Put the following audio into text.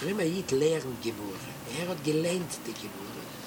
früher Jid lernen geboren. Er hat gelernt die geboren. Er